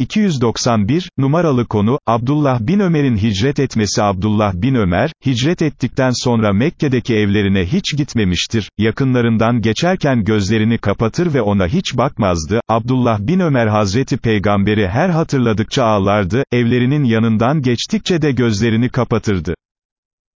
291, numaralı konu, Abdullah bin Ömer'in hicret etmesi. Abdullah bin Ömer, hicret ettikten sonra Mekke'deki evlerine hiç gitmemiştir, yakınlarından geçerken gözlerini kapatır ve ona hiç bakmazdı, Abdullah bin Ömer Hazreti Peygamberi her hatırladıkça ağlardı, evlerinin yanından geçtikçe de gözlerini kapatırdı.